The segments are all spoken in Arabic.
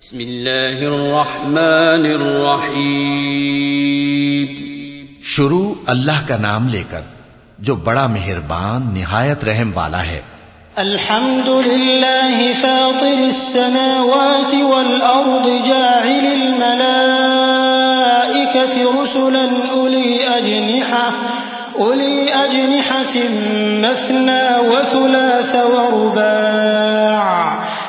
بسم الله الرحمن الرحيم शुरू अल्लाह का नाम लेकर जो बड़ा मेहरबान निहायत रहम वाला है الحمد لله فاطر السماوات والأرض جاعل الملائكة رسلا أولي أجنحة أولي أجنحة مثنى وثلاث ورباع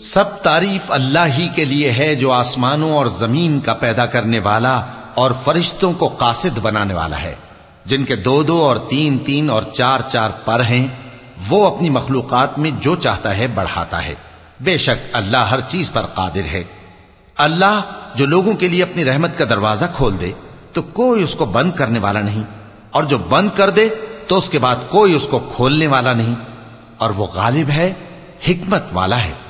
सब तारीफ़ अल्लाह ही के लिए है जो आसमानों और ज़मीन का पैदा करने वाला और फरिश्तों को कासिद बनाने वाला है। जिनके दो दो और तीन तीन और चार चार पर हैं, वो अपनी मखलूकत में जो चाहता है बढ़ाता है। बेशक अल्लाह हर चीज़ पर कादिर है। अल्लाह जो लोगों के लिए अपनी रहमत का दरवाज़ा खोल दे तो कोई उसको बंद करने वाला नहीं। और जो बंद कर दे तो उसके बाद कोई उसको खोलने वाला नहीं। और वो गालिब है, हिकमत वाला है।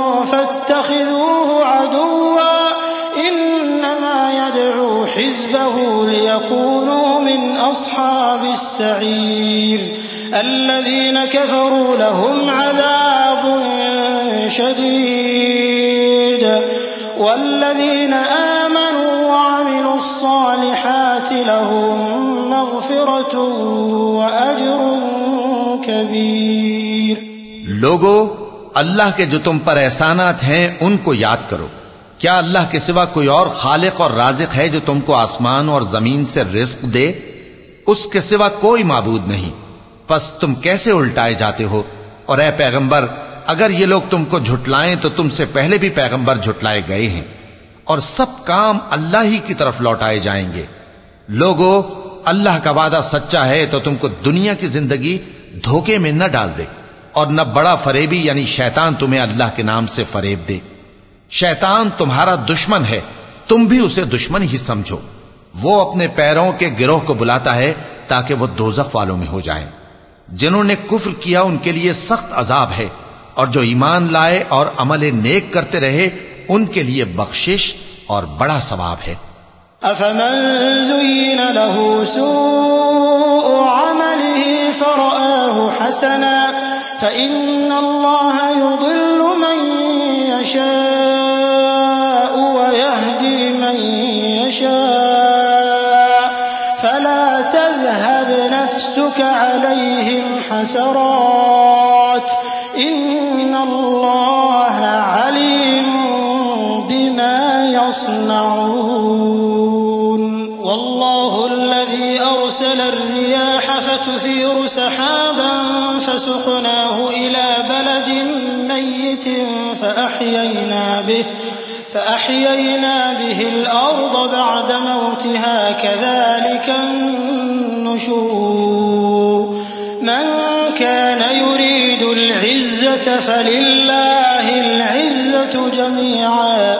حزبه ليكونوا من أصحاب السعير الذين كفروا لهم عذاب شديد والذين آمنوا وعملوا الصالحات لهم مغفرة وأجر كبير लोगो अल्लाह के जो तुम पर एहसानात हैं उनको याद करो क्या अल्लाह के सिवा कोई और खालिक और राजिक है जो तुमको आसमान और ज़मीन से रिस्क दे? उसके सिवा कोई माबूद नहीं। बस तुम कैसे उल्टाए जाते हो? और ए पैगंबर, अगर ये लोग तुमको झुटलाएँ तो तुमसे पहले भी पैगंबर झुटलाए गए हैं। और सब काम अल्लाह ही की तरफ़ लौटाए जाएँगे। लोगो, अल्लाह का वादा सच्चा है तो तुमको दुनिया की ज़िंदगी धोखे में न डाल दे। और न बड़ा फरेबी यानी शैतान तुम्हें अल्लाह के नाम से फरेब दे। शैतान तुम्हारा दुश्मन है तुम भी उसे दुश्मन ही समझो वो अपने पैरों के गिरोह को बुलाता है ताकि वो दोजख वालों में हो जाएं। जिन्होंने कुफ्र किया उनके लिए सख्त अजाब है और जो ईमान लाए और अमल नेक करते रहे उनके लिए बख्शिश और बड़ा सवाब है أفمن زين له سوء عمله فرآه حسنا فإن الله يضل من يشاء ويهدي من يشاء. فلا تذهب نفسك عليهم حسرات. إن الله فسقناه إلى بلد ميت فأحيينا به الأرض بعد موتها كذلك النشور. من كان يريد العزة فلله العزة جميعا.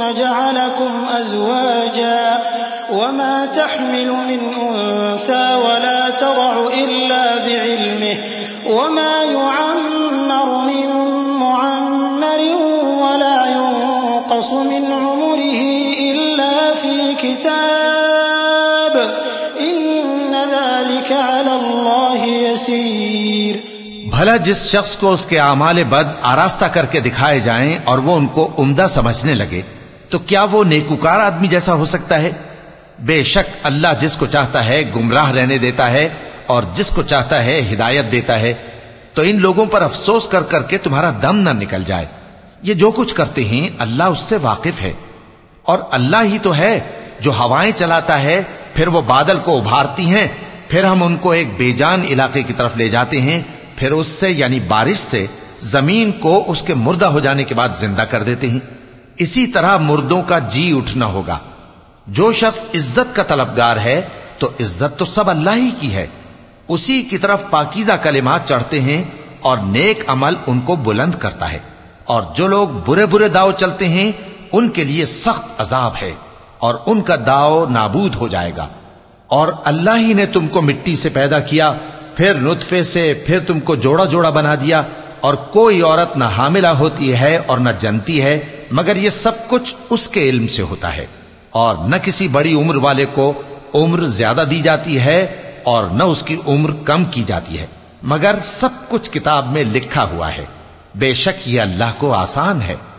ثم جعلكم أزواجا وما تحمل من أنثى ولا تضع إلا بعلمه وما يعمر من معمر ولا ينقص من عمره إلا في كتاب إن ذلك على الله يسير भला जिस शख्स को उसके आमाल बद आरास्ता करके दिखाए जाएं और वो उनको उम्दा समझने लगे تو کیا وہ نیکوکار آدمی جیسا ہو سکتا ہے؟ بیشک اللہ جس کو چاہتا ہے گمراہ رہنے دیتا ہے और जिसको चाहता है हिदायत देता है। तो इन लोगों पर अफसोस कर करके तुम्हारा दम न निकल जाए। ये जो कुछ करते हैं, अल्लाह उससे वाकिफ है। और अल्लाह ही तो है जो हवाएँ चलाता है, फिर वो बादल को उभारती हैं, फिर हम उनको एक बेजान इलाके की तरफ़ ले जाते हैं, फिर उससे, यानी बारिश से, ज़मीन को उसके मुर्दा हो जाने के बाद ज़िंदा कर देते हैं। इसी तरह मुर्दों का जी उठना होगा। जो शख्स इज़्ज़त का तलबगार है तो इज़्ज़त तो सब अल्लाह ही की है। उसी की तरफ़ पाकिजा कलिमात चढ़ते हैं और नेक अमल उनको बुलंद करता है। और जो लोग बुरे बुरे दाव चलते हैं, उनके लिए सख्त अजाब है और उनका दाव नाबूद हो जाएगा। और अल्लाह ही ने तुमको मिट्टी से पैदा किया, फिर नुतफे से, फिर तुमको जोड़ा जोड़ा बना दिया, और कोई औरत न हामिला होती है और न जनती है मगर ये सब कुछ उसके इल्म से होता है। और न किसी बड़ी उम्र वाले को उम्र ज़्यादा दी जाती है और न उसकी उम्र कम की जाती है। मगर सब कुछ किताब में लिखा हुआ है। बेशक ये अल्लाह को आसान है।